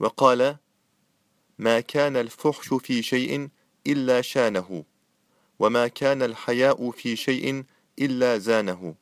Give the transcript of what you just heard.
وقال ما كان الفحش في شيء إلا شانه وما كان الحياء في شيء إلا زانه.